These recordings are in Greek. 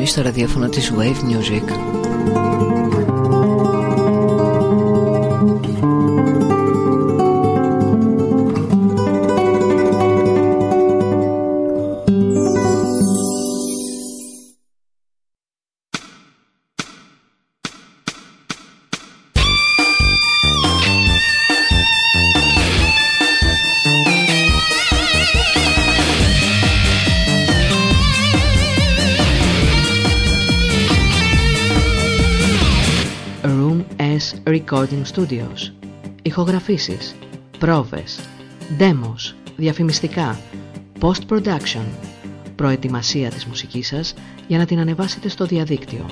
συντονίσει στο ραδιόφωνο της Wave Music. Recording Studios. Ηχογραφήσεις Πρόβες Demos Διαφημιστικά Post-production. Προετοιμασία της μουσικής σας για να την ανεβάσετε στο διαδίκτυο.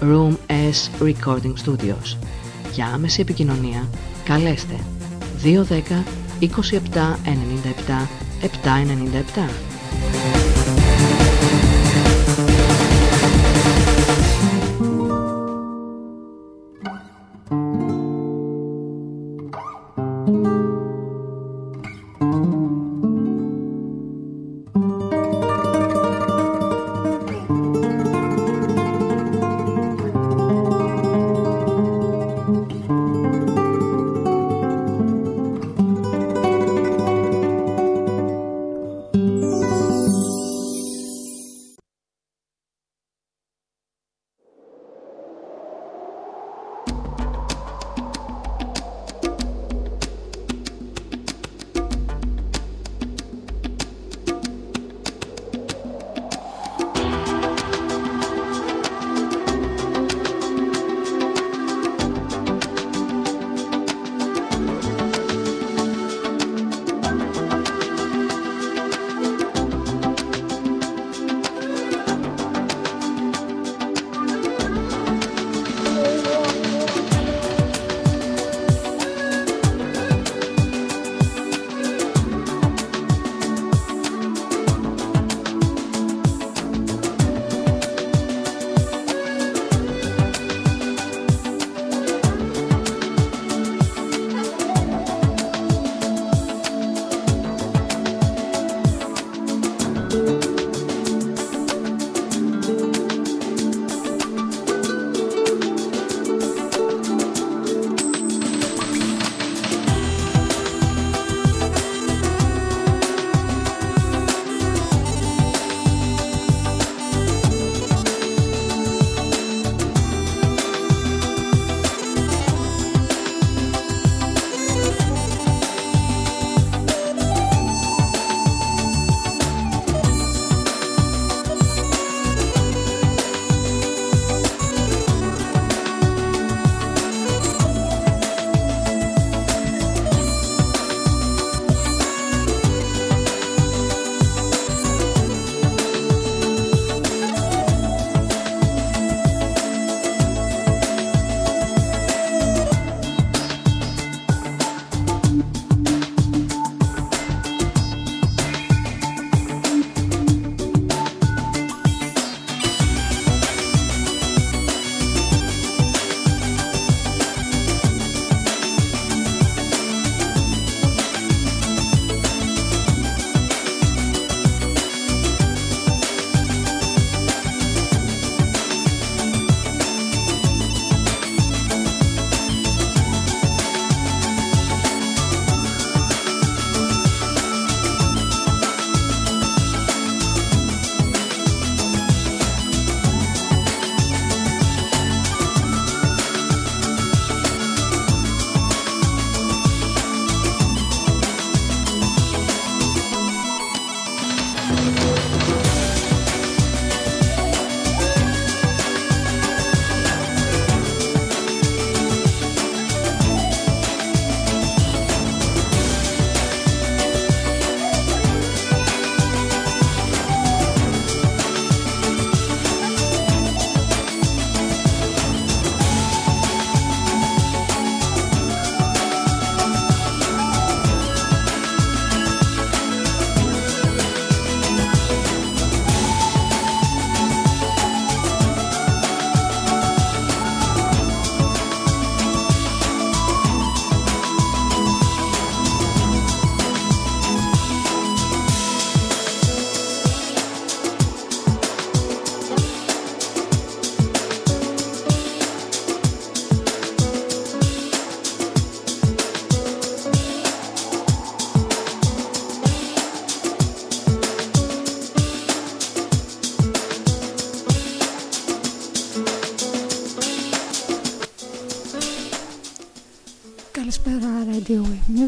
Room S Recording Studios. Για άμεση επικοινωνία Καλέστε 210 27 97 797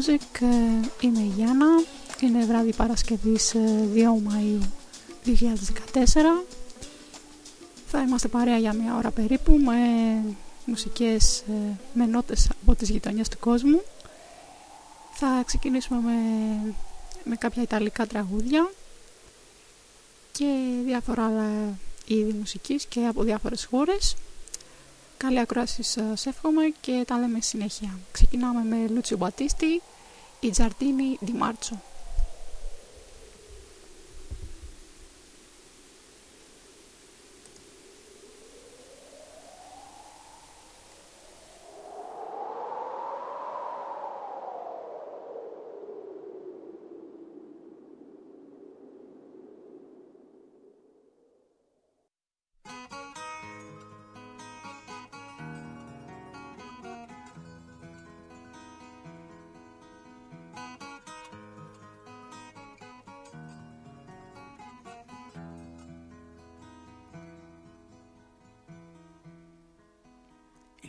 Music, ε, είμαι η Γιάννα, είναι βράδυ Παρασκευής 2 ε, Μαΐου 2014 Θα είμαστε παρέα για μια ώρα περίπου με μουσικές, ε, με νότες από τις γειτονιές του κόσμου. Θα ξεκινήσουμε με, με κάποια ιταλικά τραγούδια και διάφορα άλλα είδη μουσικής και από διάφορες χώρες. Καλή ακρόαση σας εύχομαι και τα λέμε συνέχεια. Ξεκινάμε με Λούτσιο Μπατίστη, I giardini di marzo.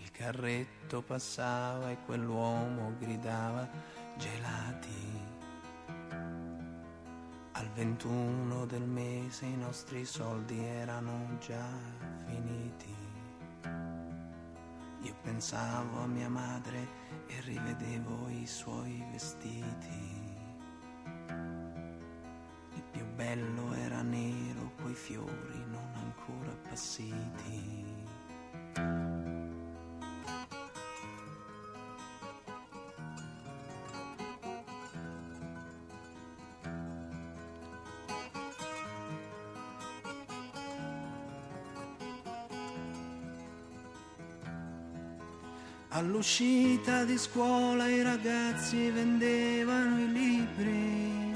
Il carretto passava e quell'uomo gridava gelati. Al 21 del mese i nostri soldi erano già finiti. Io pensavo a mia madre e rivedevo i suoi vestiti. All'uscita di scuola i ragazzi vendevano i libri.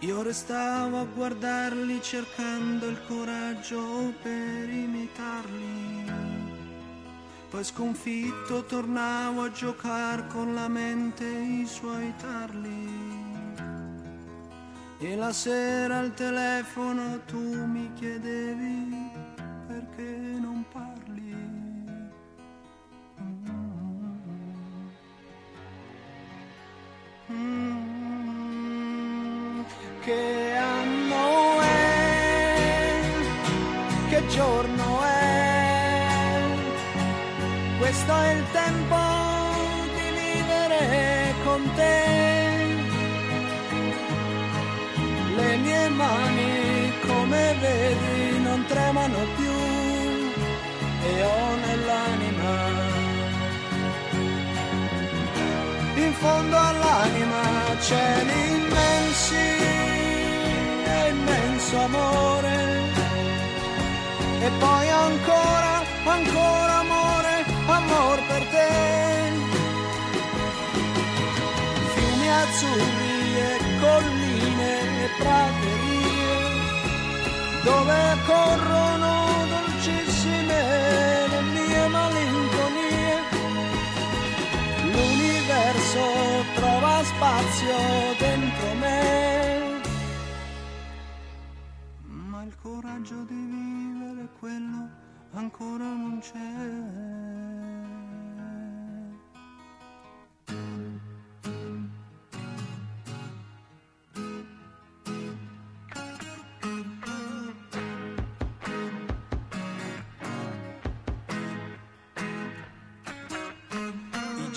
Io restavo a guardarli cercando il coraggio per imitarli. Poi sconfitto tornavo a giocare con la mente i suoi tarli. E la sera al telefono tu mi chiedevi spazio dentro me coraggio di vivere quello ancora non c'è.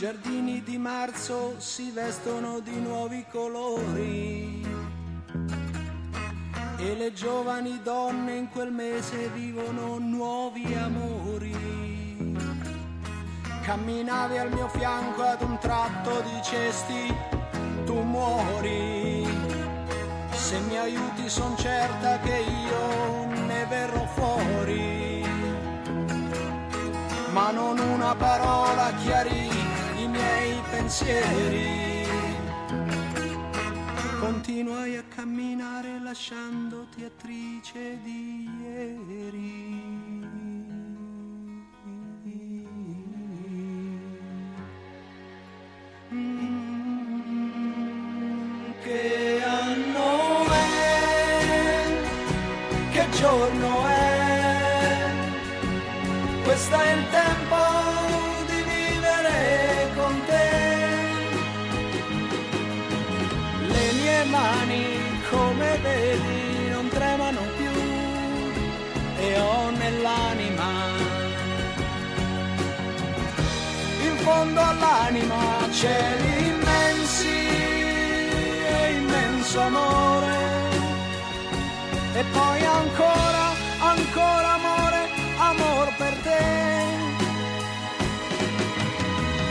Giardini di marzo si vestono di nuovi colori e le giovani donne in quel mese vivono nuovi amori. Camminavi al mio fianco ad un tratto dicesti tu muori. Se mi aiuti son certa che io ne verrò fuori. Ma non una parola chiarì miei pensieri Continuai a camminare lasciandoti attrice di ieri. Mm, che anno? Che giorno è? Questo è il tempo fondo all'anima, cieli immensi e immenso amore. E poi ancora, ancora amore, amor per te.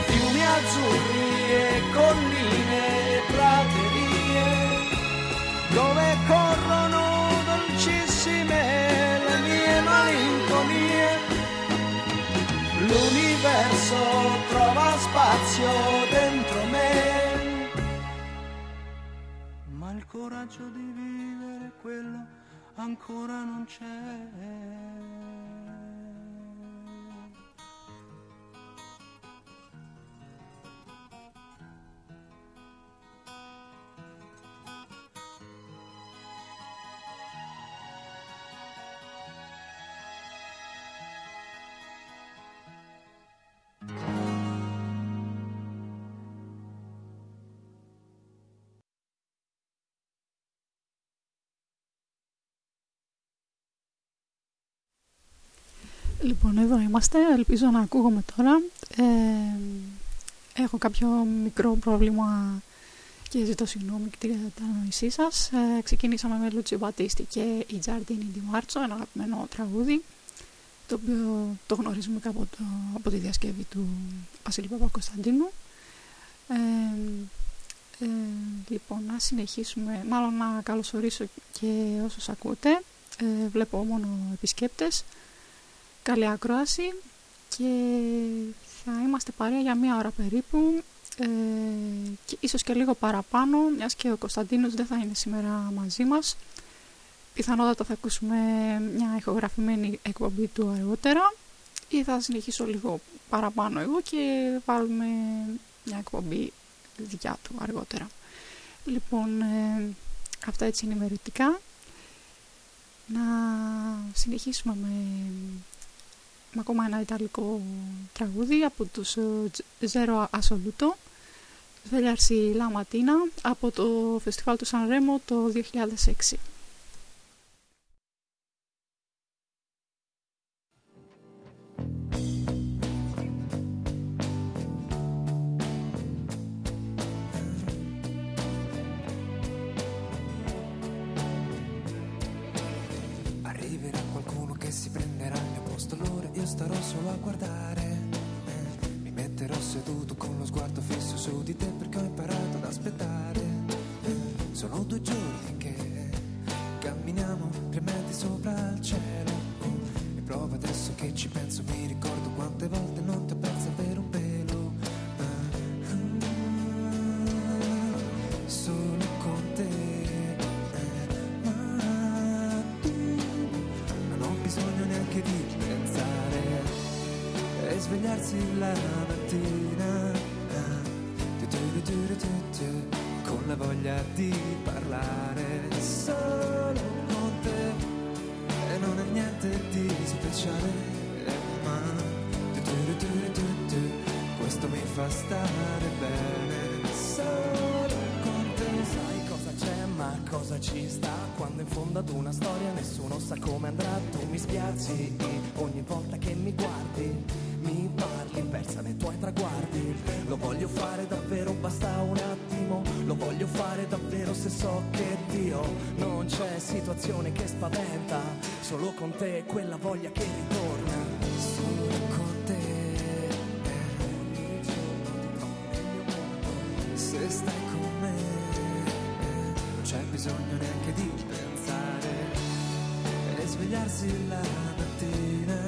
Fiumi azzurri e colline e praterie, dove corrono dolcissime le mie malinconie l'universo spazio dentro me. Ma il coraggio di vivere quello ancora non c'è. Λοιπόν, εδώ είμαστε. Ελπίζω να ακούγομαι τώρα. Ε, έχω κάποιο μικρό πρόβλημα και ζητώ συγγνώμη και την κατανόησή σας. Ε, ξεκινήσαμε με Λούτσι Μπατίστη και η Τζάρντινι Ντι Μάρτσο, ένα αγαπημένο τραγούδι, το οποίο το γνωρίζουμε από, το, από τη διασκευή του Βασίλη Παπα-Κωνσταντίνου. Ε, ε, λοιπόν, να συνεχίσουμε, μάλλον να καλωσορίσω και όσους ακούτε. Ε, βλέπω μόνο επισκέπτες καλή ακρόαση και θα είμαστε παρέα για μία ώρα περίπου ε, και ίσως και λίγο παραπάνω μιας και ο Κωνσταντίνος δεν θα είναι σήμερα μαζί μας. Πιθανότατα θα ακούσουμε μια ηχογραφημένη εκπομπή του αργότερα ή θα συνεχίσω λίγο παραπάνω εγώ και βάλουμε μια εκπομπή δικιά του αργότερα. Λοιπόν ε, αυτά έτσι είναι μεριτικά να συνεχίσουμε με με ακόμα ένα ιταλικό τραγούδι από τους Zero Assoluto Svegliarsi La Mattina από το φεστιβάλ του Σαν Ρέμο το 2006. Starò solo a guardare. Eh, mi metterò seduto con lo sguardo fisso su di te perché ho imparato ad aspettare. Eh, sono due giorni ci sta. Quando in fondo ad una storia nessuno sa come andrà. Tu mi spiazzi ogni volta che mi guardi mi parli persa nei tuoi traguardi. Lo voglio fare davvero basta un attimo. Lo voglio fare davvero se so che Dio non c'è. Situazione che spaventa solo con te quella voglia che ritorna bisogno neanche di pensare e svegliarsi la mattina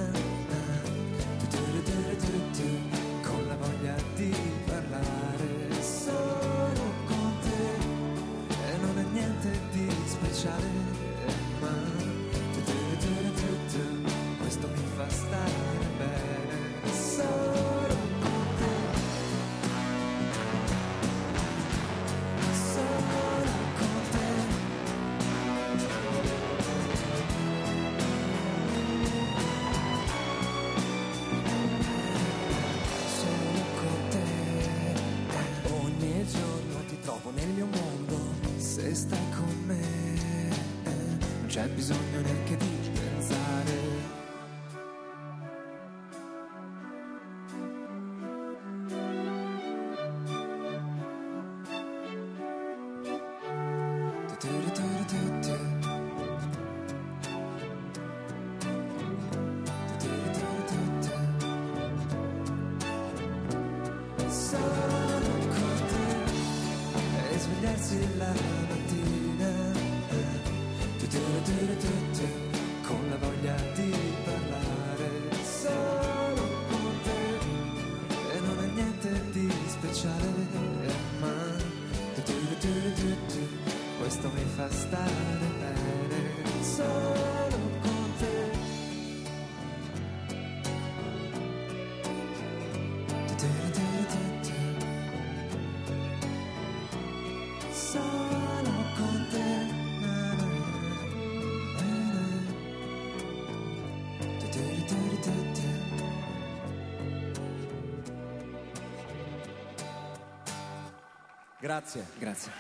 Grazie. Grazie.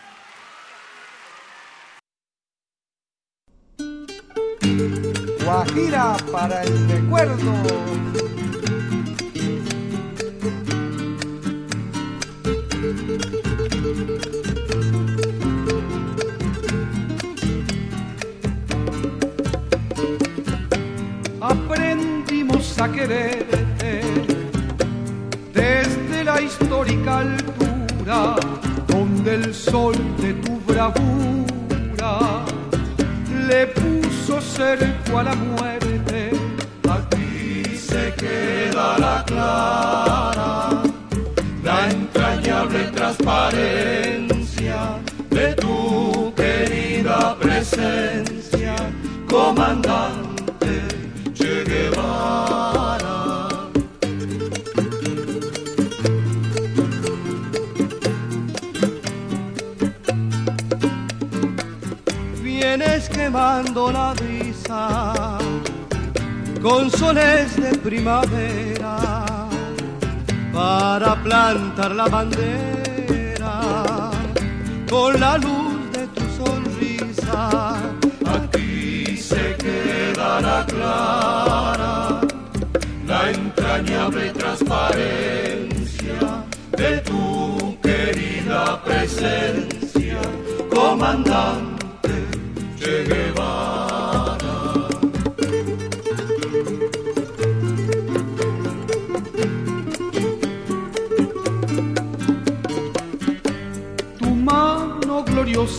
Guajira para el recuerdo. Primavera para plantar la bandera con la luz de tu sonrisa. Aquí se quedará clara la entrañable transparencia de tu querida presencia, comandante Che Guevara.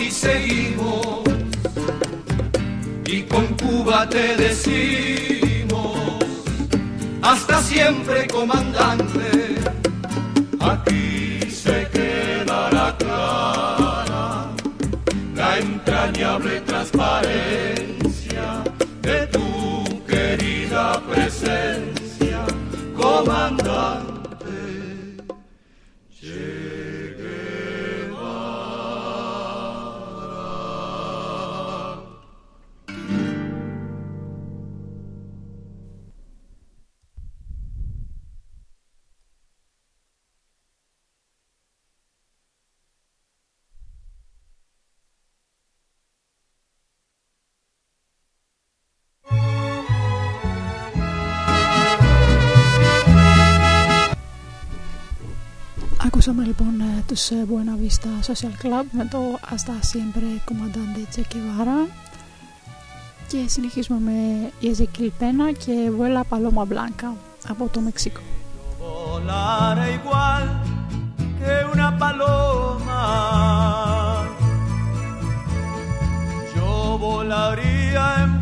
ti seguimos, y con Cuba te decimos, hasta siempre comandante, ε, Buena Vista Social Club με το Hasta Siempre Comandante Che Guevara και συνεχίζουμε με Ezequiel Pena και Vuela Paloma Blanca από το Μεξικό. volara igual que una paloma. Yo volaría en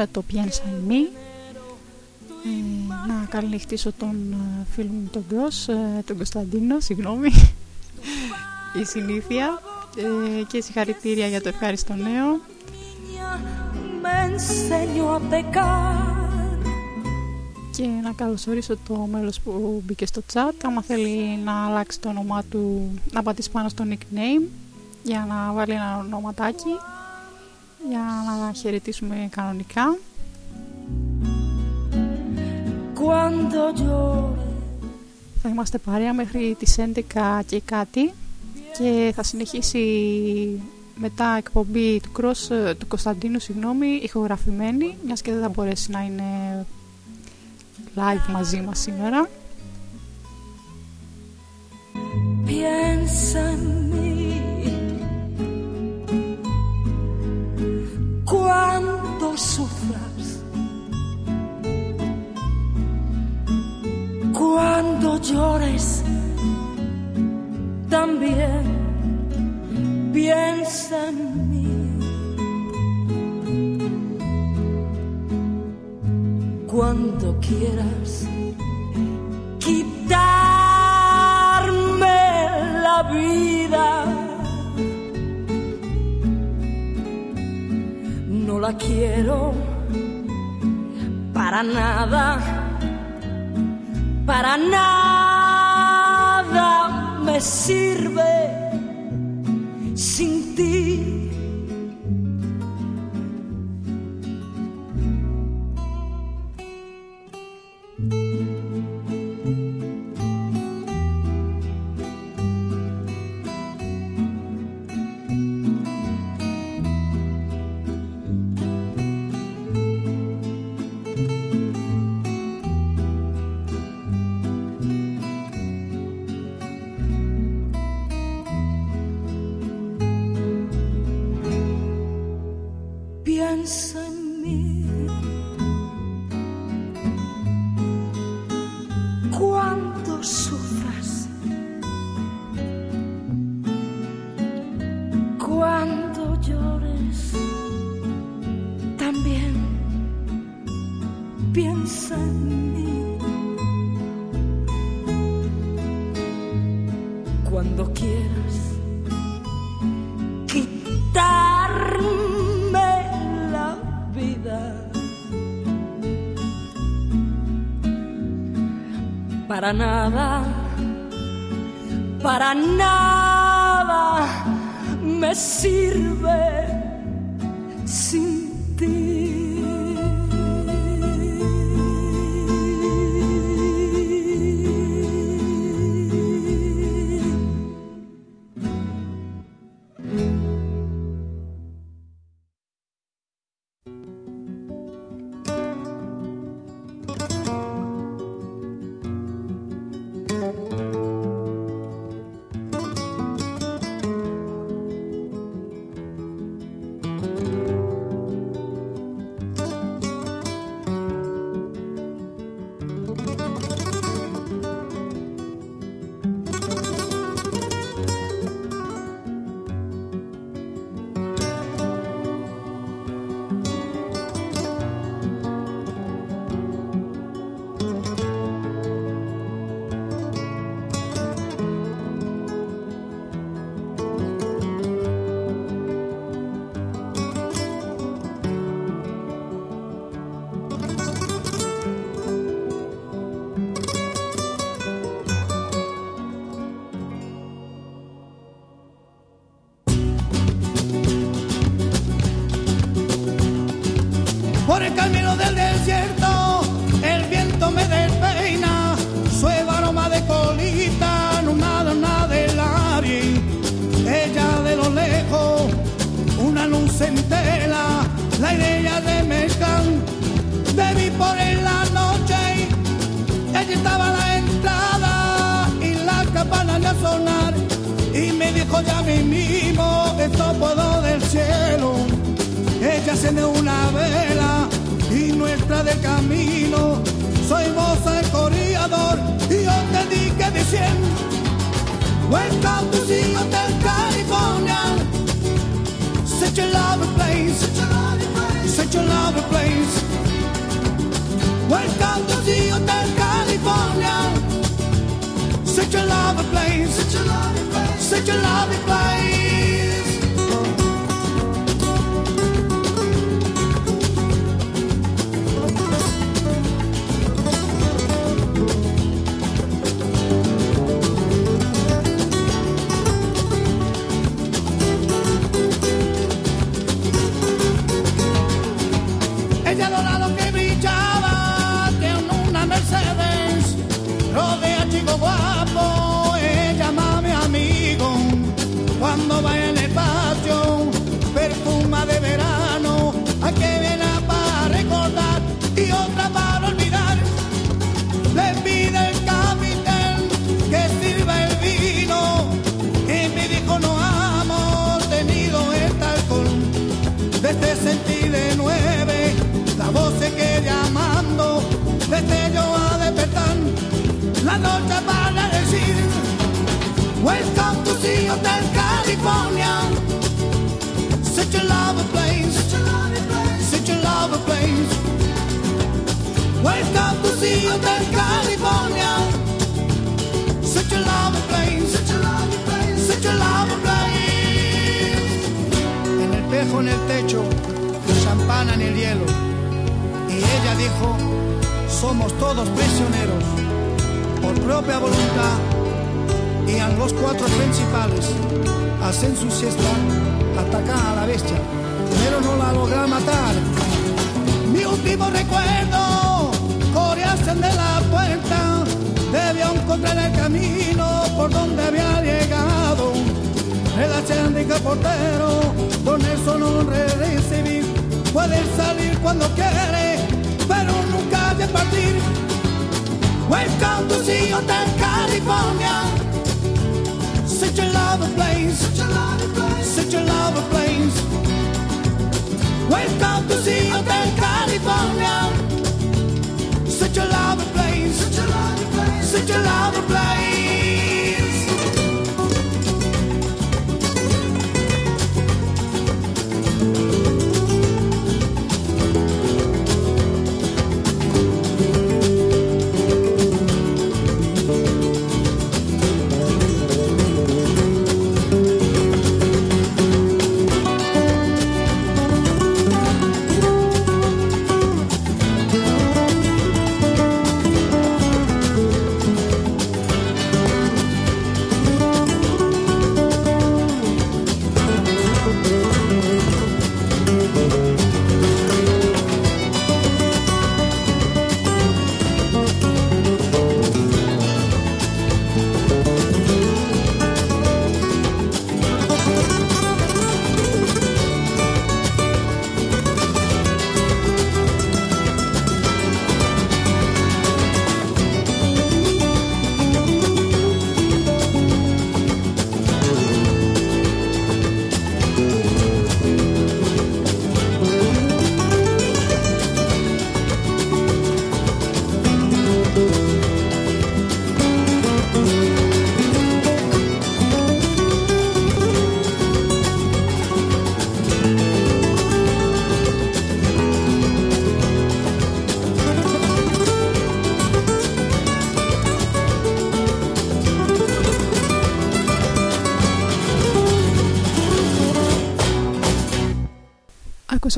με το Piensa en mí. Ε, να καληνυχτήσω τον ε, φίλο μου τον Γκος, ε, τον Κωνσταντίνο, συγγνώμη, η συνήθεια ε, και συγχαρητήρια για το ευχάριστο νέο. Me enseñó a pecar. Και να καλωσορίσω το μέλος που μπήκε στο chat. Άμα θέλει να αλλάξει το όνομά του, να πατήσει πάνω στο nickname για να βάλει ένα ονοματάκι για να χαιρετήσουμε κανονικά. Cuando llore, Θα είμαστε παρέα μέχρι τις 11 και κάτι και θα συνεχίσει μετά εκπομπή του, Cross, του Κωνσταντίνου συγγνώμη, ηχογραφημένη μιας και δεν θα μπορέσει να είναι live μαζί μας σήμερα. piensa en mí. cuando sufras, cuando llores, también piensa en mí. Cuando quieras quitarme la vida. no la quiero para nada, para nada me sirve sin ti. cuando quieras quitarme la vida. Para nada, para nada me sirve love Geladen bei no te van a decir Welcome to see Hotel California Such a lovely place Such a lovely place Welcome to see Hotel California Such a lovely place Such a lovely place En el espejo, en el techo, champana en el hielo. Y ella dijo, somos todos prisioneros propia voluntad. Y a los cuatro principales hacen su siesta, atacan a la bestia, pero no la logran matar. Mi último recuerdo, coreaste de la puerta, debió encontrar el camino por donde había llegado. El de portero, con eso no recibir, puede salir cuando quiere, pero nunca de partir. Welcome to see Hotel California. Such a lovely place, such a lovely place. Welcome to see Hotel California. Such a lovely place, such a lovely place, such a lovely place.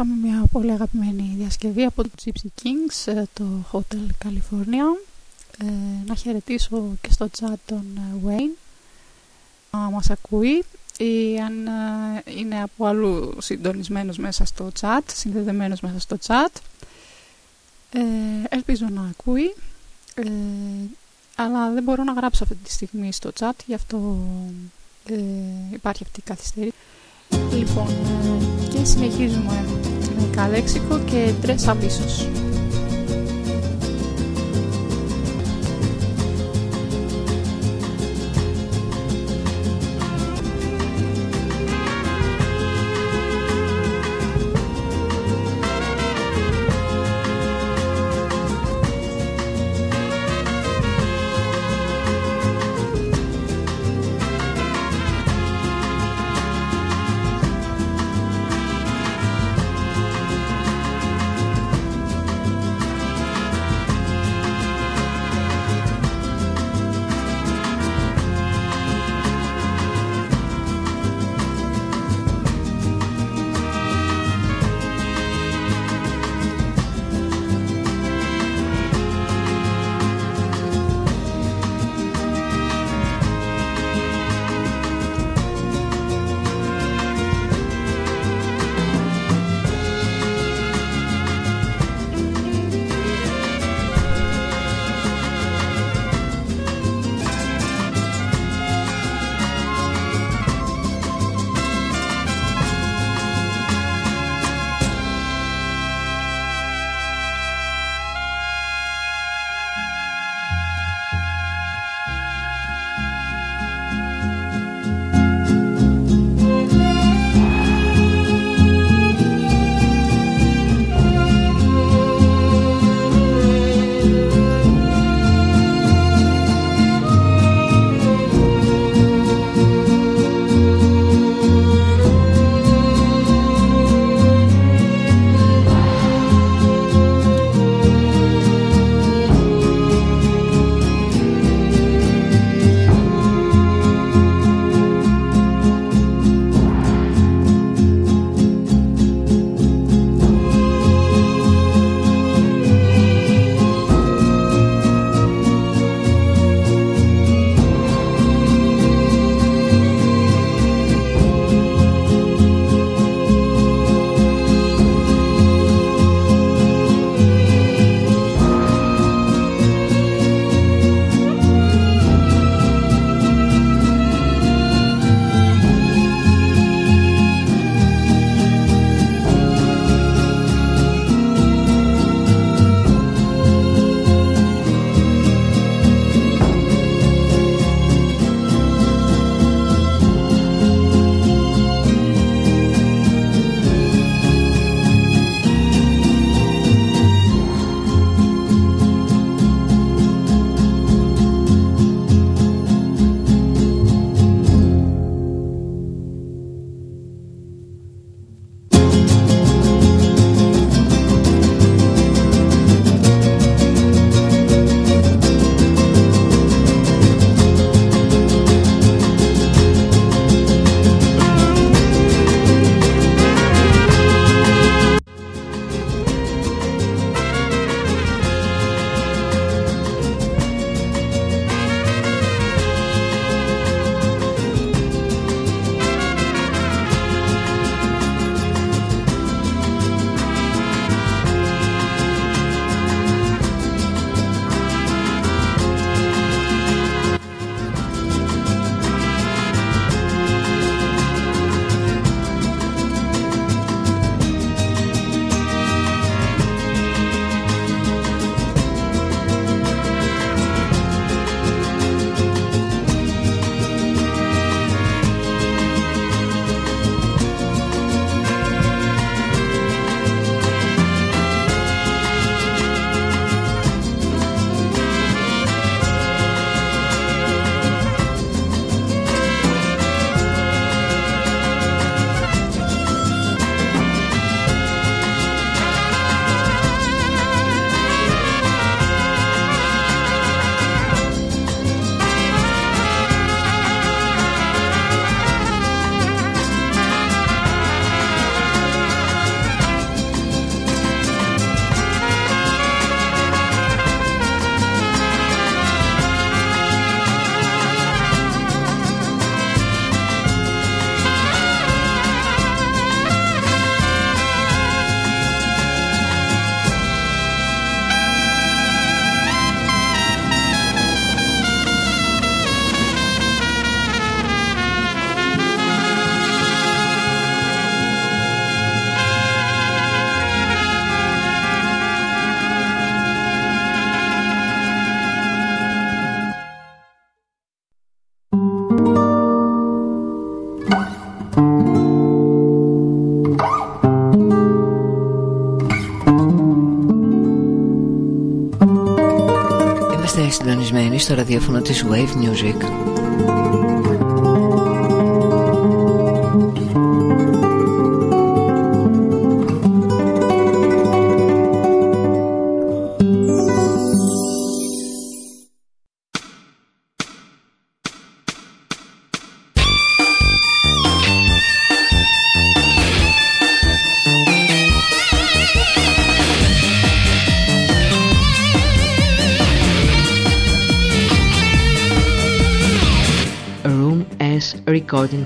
Ακούσαμε μια πολύ αγαπημένη διασκευή από το Gypsy Kings, ε, το Hotel California. Ε, να χαιρετήσω και στο chat τον ε, Wayne. Να μας ακούει ή αν ε, είναι από αλλού συντονισμένος μέσα στο chat, συνδεδεμένος μέσα στο chat. Ε, ελπίζω να ακούει. Ε, αλλά δεν μπορώ να γράψω αυτή τη στιγμή στο chat, γι' αυτό υπάρχει αυτή η καθυστέρηση. Λοιπόν, και συνεχίζουμε με καλέξικο και τρες αμπίσος. στο ραδιόφωνο της Wave Music.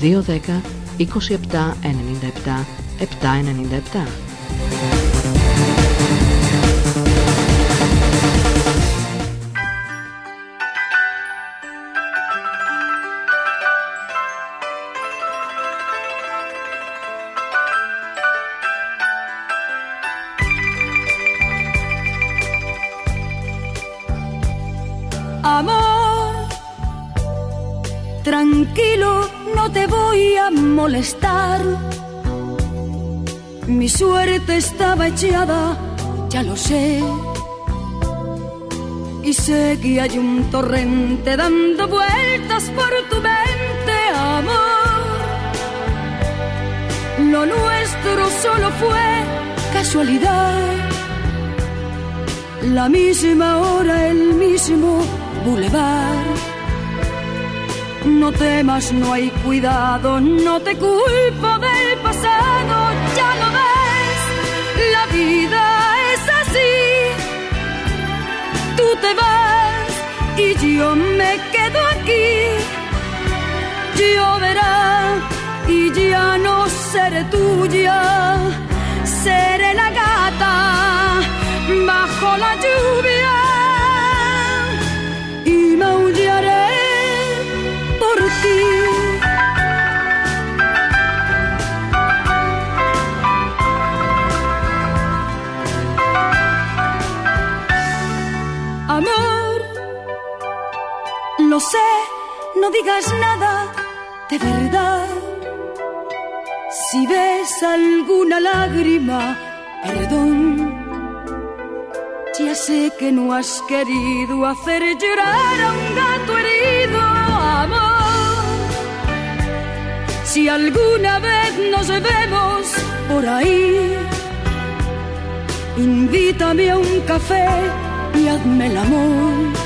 210 27 97 797 Mi suerte estaba echada, ya lo sé. Y sé que hay un torrente dando vueltas por tu mente, amor. Lo nuestro solo fue casualidad. La misma hora, el mismo boulevard no temas, no hay cuidado, no te culpo del pasado, vida es así. Tú te vas y yo me quedo aquí. Lloverá y ya no seré tuya, seré la gata bajo la lluvia lo sé, no digas nada de verdad. Si ves alguna lágrima, perdón. Ya sé que no has querido hacer llorar a un gato herido, amor. Si alguna vez nos vemos por ahí, invítame a un café y hazme el amor.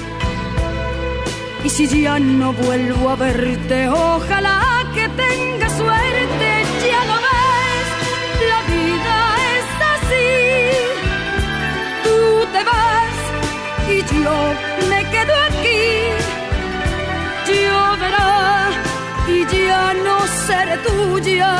Y si ya no vuelvo a verte, ojalá que tenga suerte, ya lo ves, la vida es así. Tú te vas y yo me quedo aquí. Lloverá y ya no seré tuya,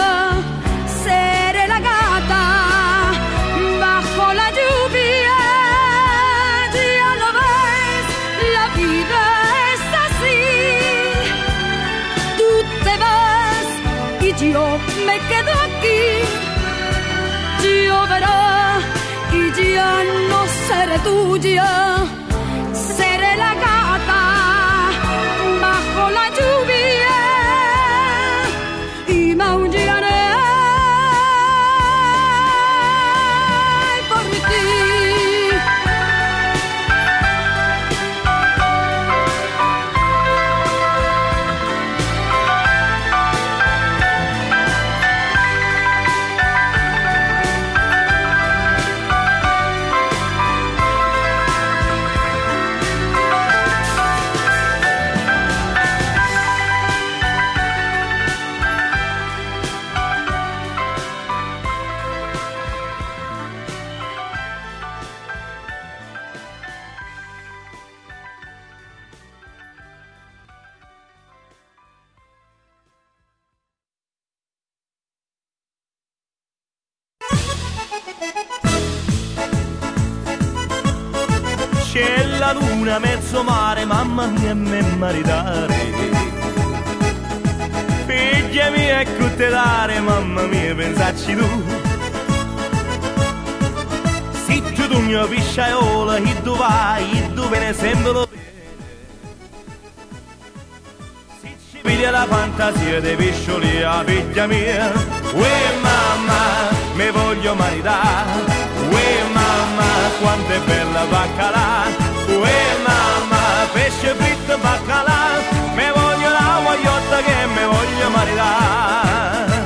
yo me quedo aquí. Lloverá y ya no seré tuya, seré la fantasia dei pescioli a figlia mia. Uè mamma, mi voglio maritare Uè mamma, quanto è bella baccalà. Uè mamma, pesce fritto baccalà. Mi voglio la guagliotta che mi voglio maritare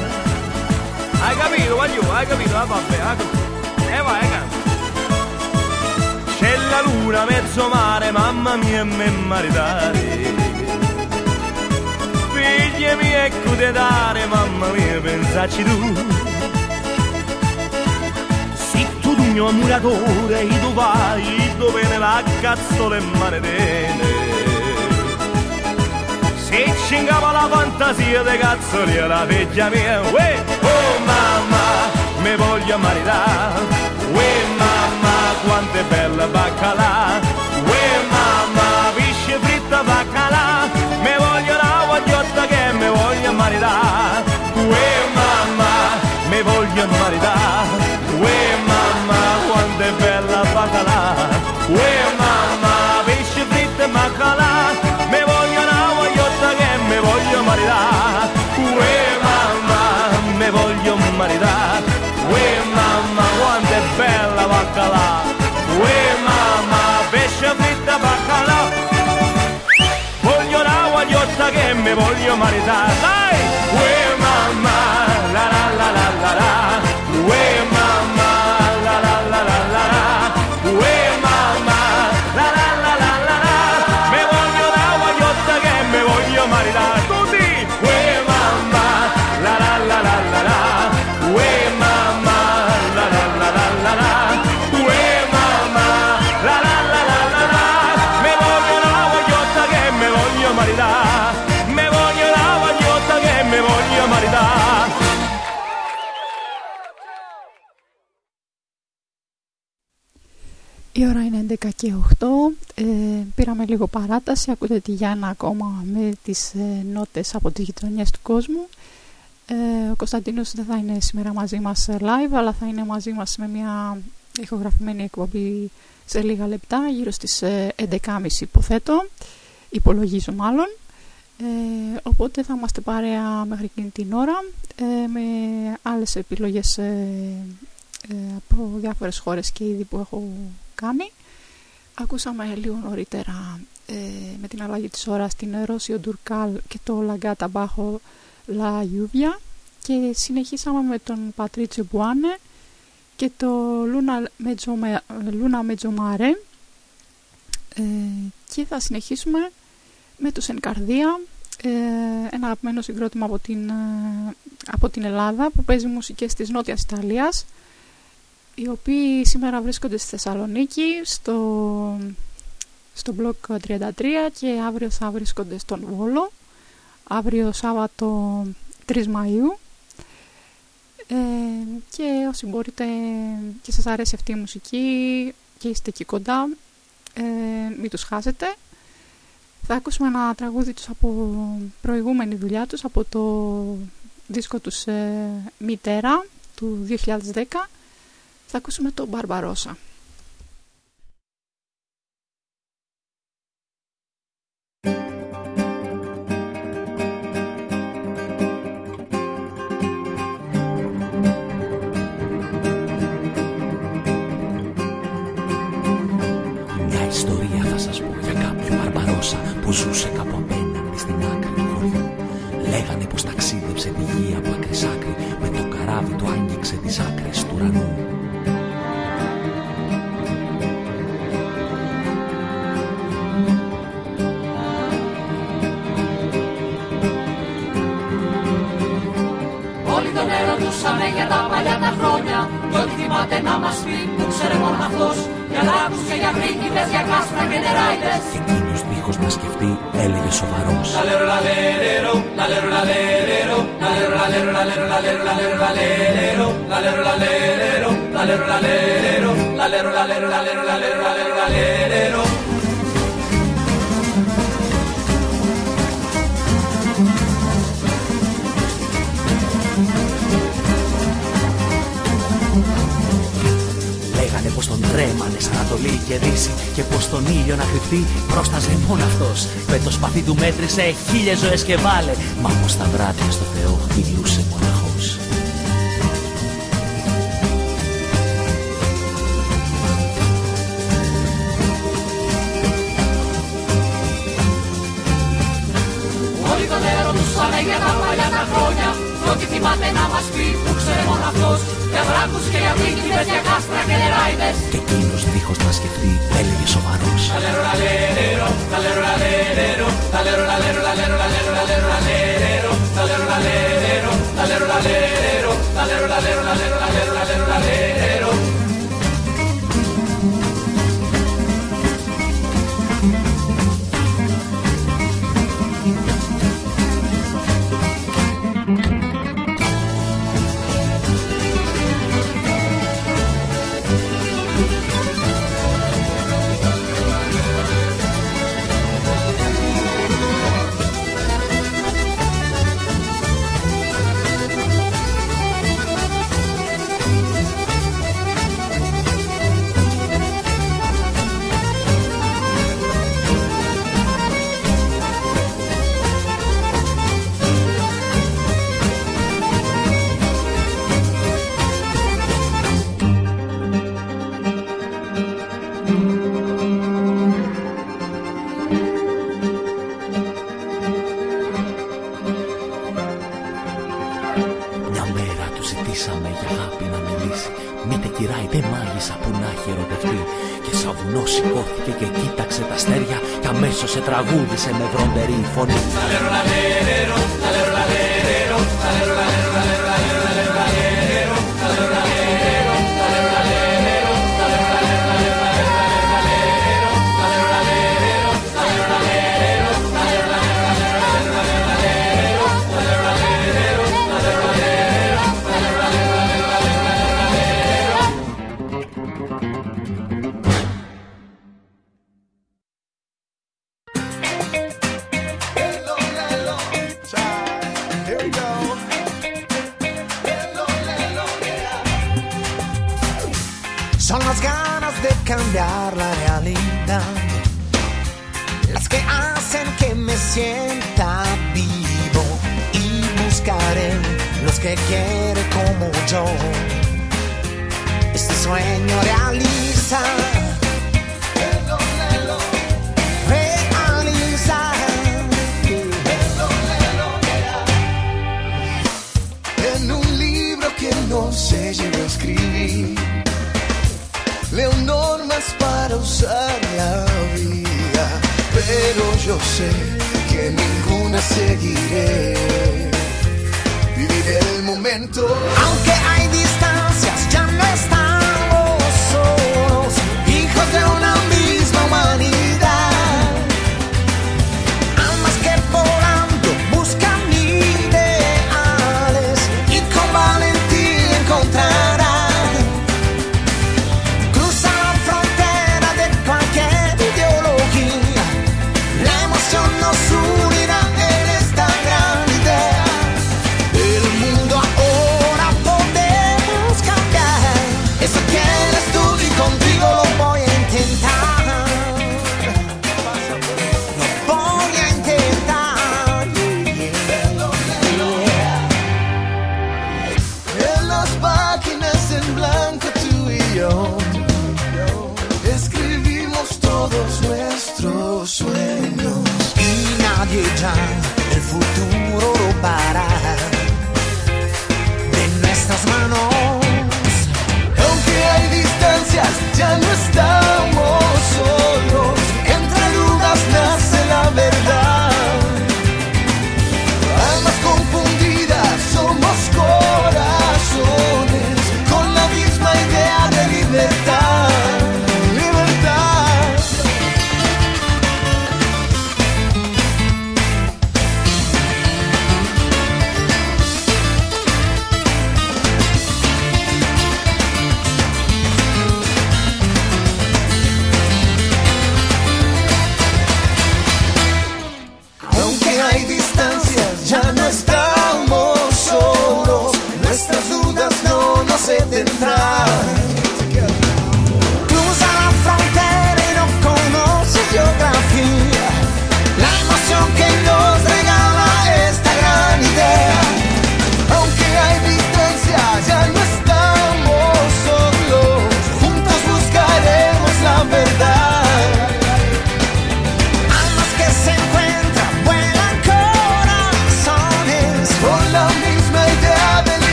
Hai capito, voglio, hai capito, ah, vabbè, hai capito. E vai, canta C'è la luna, mezzo mare, mamma mia, me maritare figlie mie ecco te dare, mamma mia, pensaci tu. Se tu mio muratore, e tu vai, dove ne la cazzo le maledene. Se ci ingava la fantasia de cazzo lì la figlia mia, uè, oh mamma, me voglio maritare, uè mamma, quanto è bella baccalà, me volvió maridada. 11 και 8. Ε, πήραμε λίγο παράταση. Ακούτε τη Γιάννα ακόμα με τις ε, νότες από τις γειτονιές του κόσμου. Ε, ο Κωνσταντίνος δεν θα είναι σήμερα μαζί μας live, αλλά θα είναι μαζί μας με μια ηχογραφημένη εκπομπή σε λίγα λεπτά, γύρω στις 11.30 υποθέτω, υπολογίζω μάλλον. Ε, οπότε θα είμαστε παρέα μέχρι εκείνη την ώρα ε, με άλλες επιλογές ε, ε, από διάφορες χώρες και είδη που έχω κάνει. Ακούσαμε λίγο νωρίτερα ε, με την αλλαγή της ώρας την Ρώσιο Ντουρκάλ και το Λαγκάτα Μπάχο Λα Ιούβια και συνεχίσαμε με τον Πατρίτσιο Μπουάνε και το Λούνα Μετζομάρε ε, και θα συνεχίσουμε με τους Ενκαρδία ε, ένα αγαπημένο συγκρότημα από την, ε, από την Ελλάδα που παίζει μουσικές της Νότιας Ιταλίας οι οποίοι σήμερα βρίσκονται στη Θεσσαλονίκη στο, στο μπλοκ 33 και αύριο θα βρίσκονται στον Βόλο. Αύριο Σάββατο 3 Μαΐου. Ε, και όσοι μπορείτε και σας αρέσει αυτή η μουσική και είστε εκεί κοντά ε, μην τους χάσετε. Θα ακούσουμε ένα τραγούδι τους από προηγούμενη δουλειά τους από το δίσκο τους ε, Μητέρα του 2010 θα ακούσουμε το Μπαρμπαρόσα. Μια ιστορία θα σας πω για κάποιο Μπαρμπαρόσα που ζούσε κάπου απέναντι στην άκρη του χωριού. Λέγανε πως ταξίδεψε τη γη από άκρης σ' άκρη με το καράβι του άγγιξε τις άκρες του ουρανού. μιλούσαμε για τα παλιά τα χρόνια κι ό,τι θυμάται να μας πει που ξέρε μόνο αυτός για λάκους και για βρύκιδες, για κάστρα και νεράιδες Εκείνος μήχος να σκεφτεί έλεγε σοβαρός Λαλέρο λαλέρο, λαλέρο Ρέμανε Ανατολή και Δύση και πως τον ήλιο να κρυφτεί πρόσταζε μόνο αυτός. Με το σπαθί του μέτρησε χίλιες ζωές και βάλε. Μα πως τα βράδια στο Θεό μιλούσε μοναχός. Όλοι τον έρωτο τους για τα παλιά τα χρόνια. Ότι να μας πει που ξέρει μόνο αυτός Για και για πρίγκιπες, για και νεράιδες Και εκείνος δίχως να σκεφτεί έλεγε σοβαρός Λαλέρο λαλέρο, λαλέρο λαλέρο, λαλέρο λαλέρο, λαλέρο λαλέρο, λαλέρο λαλέρο, λαλέρο λαλέρο, λαλέρο λαλέρο, λαλέρο λαλέρο, λαλέρο λαλέρο, λαλέρο se me cruzar la vía, pero yo sé que ninguna seguiré. Vivir el momento, aunque hay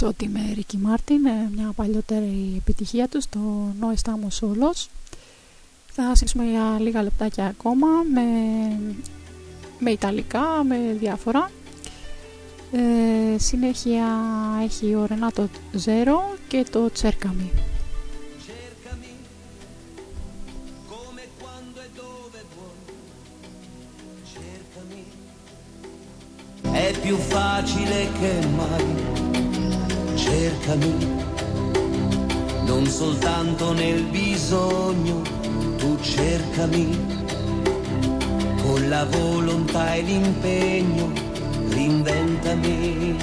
Έρος Ραμαζότη με Ρίκι Μάρτιν, ε, μια παλιότερη επιτυχία του στο No Estamos Solos. Θα σύσουμε για λίγα λεπτάκια ακόμα με, με Ιταλικά, με διάφορα. Ε, συνέχεια έχει ο Ρενάτο Ζέρο και το Τσέρκαμι. è più facile che mai. Cercami, non soltanto nel bisogno, tu cercami. Con la volontà e l'impegno, reinventami.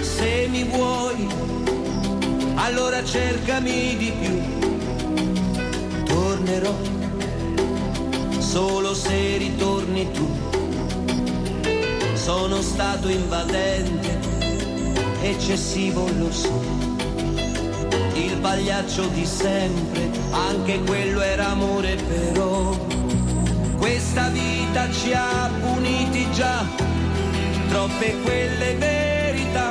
Se mi vuoi allora cercami di più. Tornerò solo se ritorni tu. Sono stato invadente, eccessivo lo so. Il pagliaccio di sempre, anche quello era amore però. Questa vita ci ha puniti già, troppe quelle verità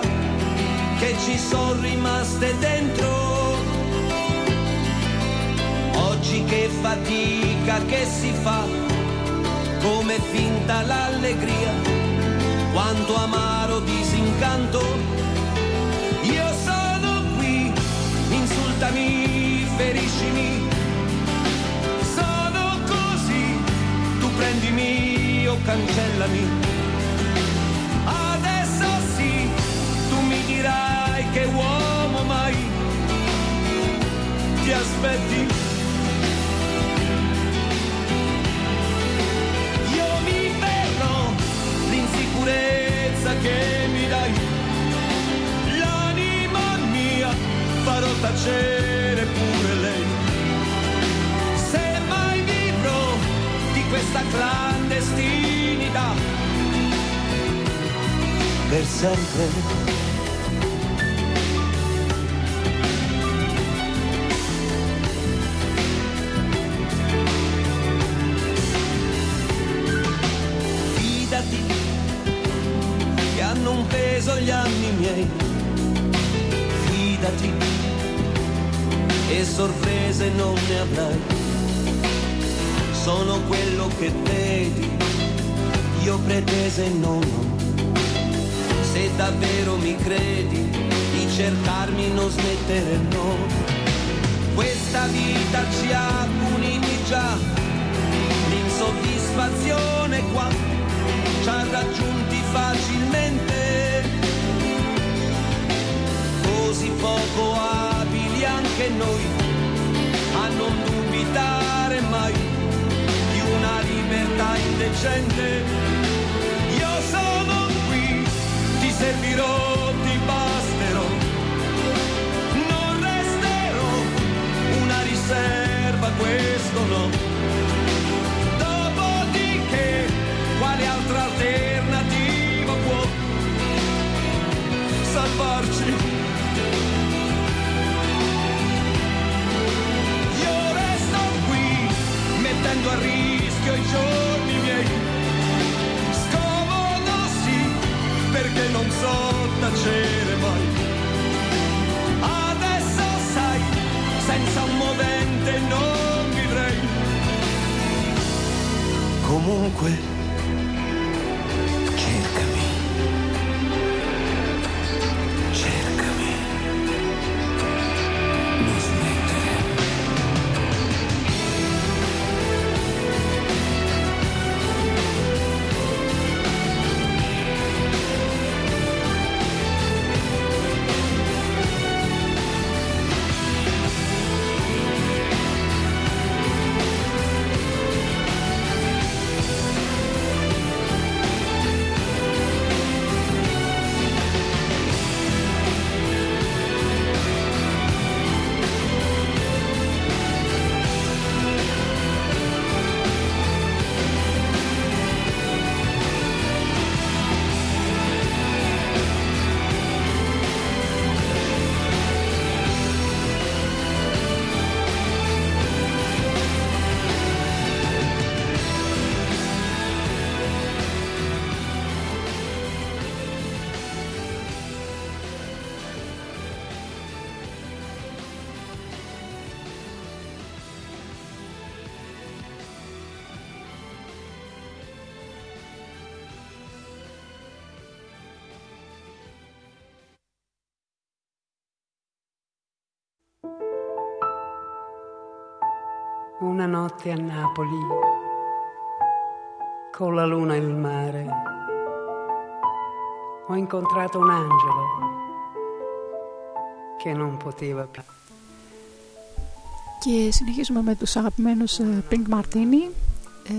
che ci sono rimaste dentro. Oggi che fatica che si fa, come finta l'allegria, quanto amaro disincanto. Io sono qui, insultami, feriscimi. Sono così, tu prendimi o cancellami. Adesso sì, tu mi dirai che uomo mai ti aspetti. L'insicurezza che mi dai, l'anima mia farò tacere pure lei. Se mai vivrò di questa clandestinità per sempre. Fidati e sorprese non ne avrai. Sono quello che vedi, io pretese non ho. Se davvero mi credi, di cercarmi non smettere no. Questa vita ci ha puniti già, l'insoddisfazione qua ci ha raggiunti facilmente. Così poco abili anche noi a non dubitare mai di una libertà indecente. Io sono qui, ti servirò, ti basterò. Non resterò una riserva, questo no. Dopodiché, quale altra alternativa può salvarci? mettendo a rischio i giorni miei. Scomodo sì, perché non so tacere mai. Adesso sai, senza un movente non vivrei. Comunque notte a Napoli, con la luna e il mare, ho incontrato un angelo che non poteva più. Και συνεχίζουμε με τους αγαπημένους ε, Pink Martini ε,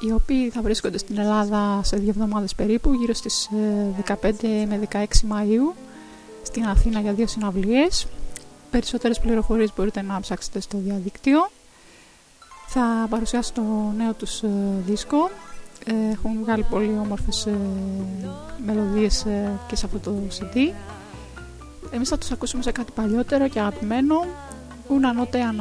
οι οποίοι θα βρίσκονται στην Ελλάδα σε δύο εβδομάδες περίπου γύρω στις ε, 15 με 16 Μαΐου στην Αθήνα για δύο συναυλίες περισσότερες πληροφορίες μπορείτε να ψάξετε στο διαδίκτυο θα παρουσιάσω το νέο τους ε, δίσκο. Ε, έχουν βγάλει πολύ όμορφες ε, μελωδίες ε, και σε αυτό το CD εμείς θα τους ακούσουμε σε κάτι παλιότερο και αγαπημένο. Una notte a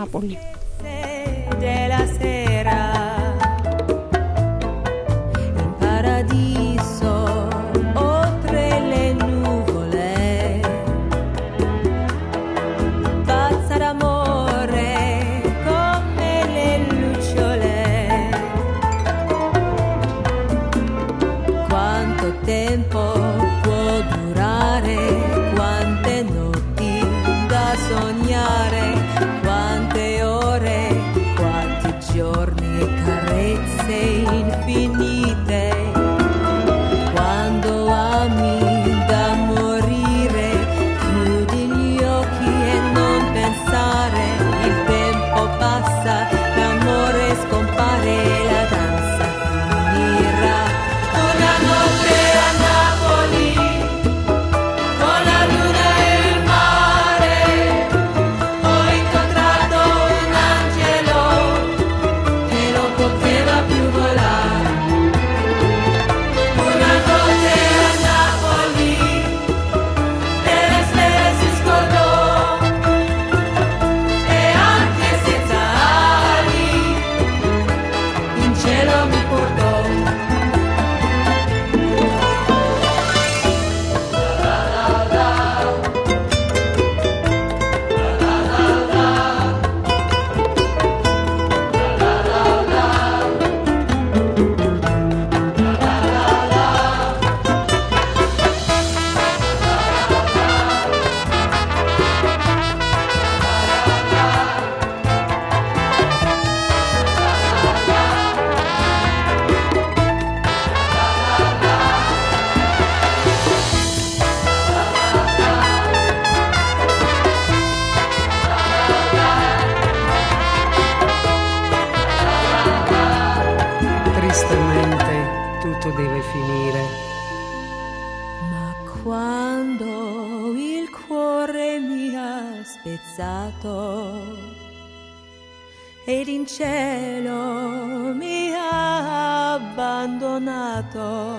abbandonato,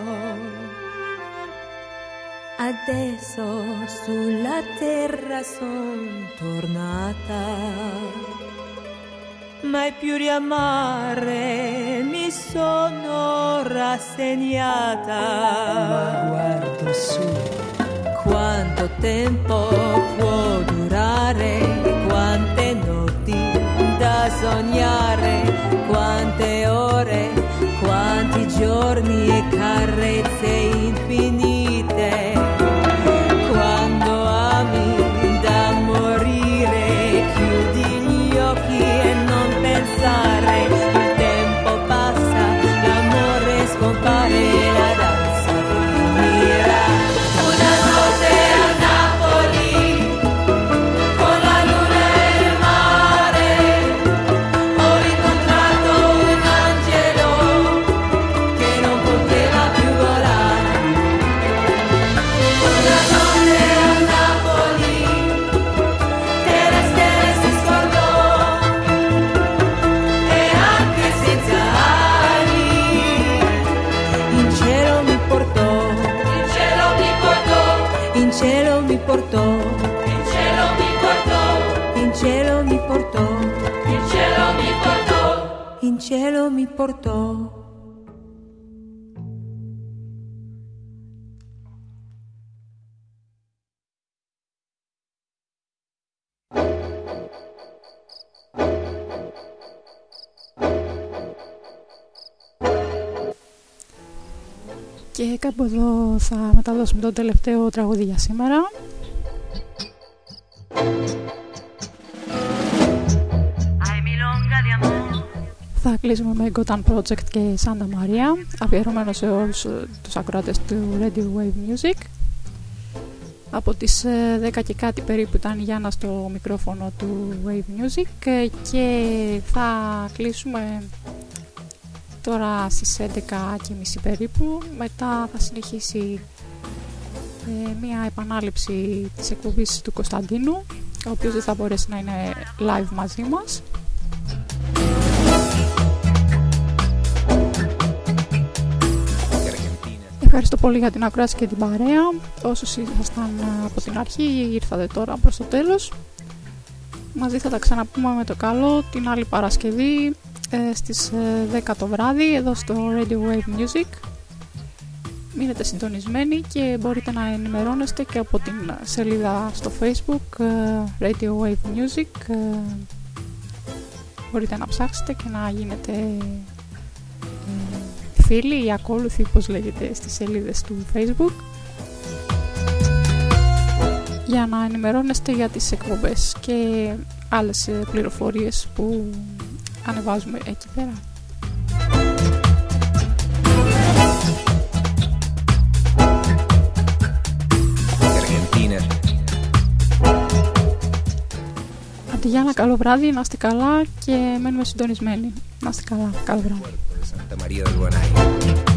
adesso sulla terra son tornata. Mai più riamare mi sono rassegnata. Ma guardo su, Quanto tempo può durare, quante notti da sognare, quante ore, tanti giorni e carezze infinite. cielo mi portò. Και κάπου εδώ θα μεταδώσουμε το τελευταίο τραγούδι για σήμερα. Θα κλείσουμε με Gotan Project και Santa Maria, αφιερωμένο σε όλους ε, τους ακροάτες του Radio Wave Music. Από τις 10 ε, και κάτι περίπου ήταν η Γιάννα στο μικρόφωνο του Wave Music ε, και θα κλείσουμε τώρα στις 11 και μισή περίπου. Μετά θα συνεχίσει μια επανάληψη της εκπομπής του Κωνσταντίνου, ο οποίος δεν θα μπορέσει να είναι live μαζί μας. Ευχαριστώ πολύ για την ακρόαση και την παρέα. Όσοι ήσασταν ε, από την αρχή ήρθατε τώρα προς το τέλος. Μαζί θα τα ξαναπούμε με το καλό την άλλη Παρασκευή ε, στις 10 ε, το βράδυ εδώ στο Radio Wave Music. Μείνετε συντονισμένοι και μπορείτε να ενημερώνεστε και από την σελίδα στο Facebook Radio Wave Music. Μπορείτε να ψάξετε και να γίνετε φίλοι ή ακόλουθοι όπως λέγεται στις σελίδες του facebook για να ενημερώνεστε για τις εκπομπές και άλλες πληροφορίες που ανεβάζουμε εκεί πέρα. Αντί για ένα καλό βράδυ, να είστε καλά και μένουμε συντονισμένοι. Να είστε καλά. Καλό βράδυ. Santa María del Guanay.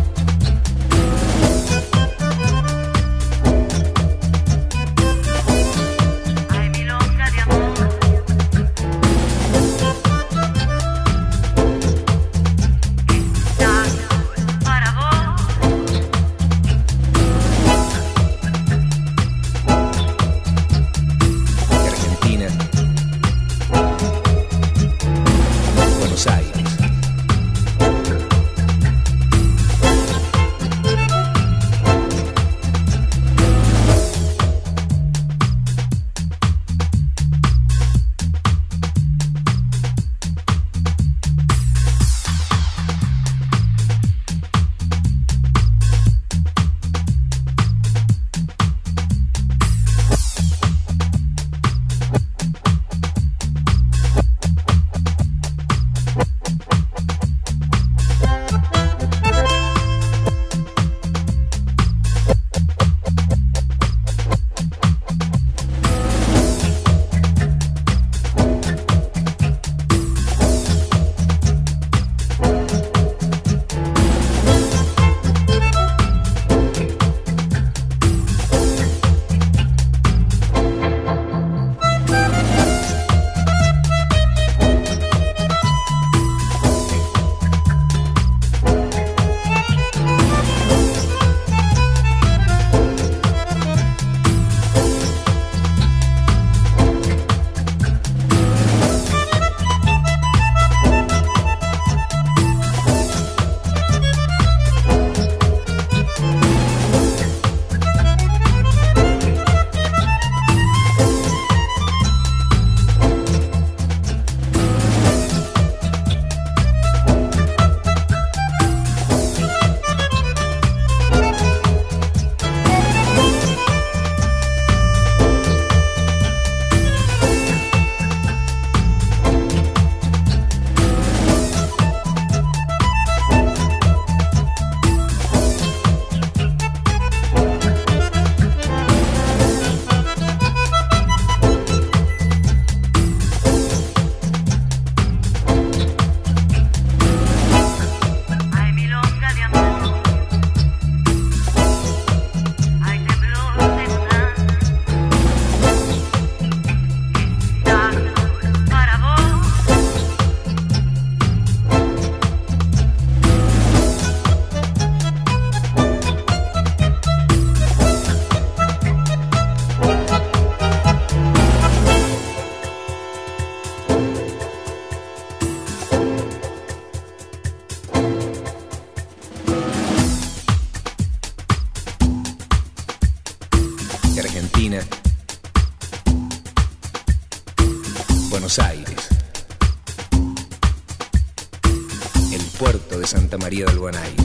Bonai.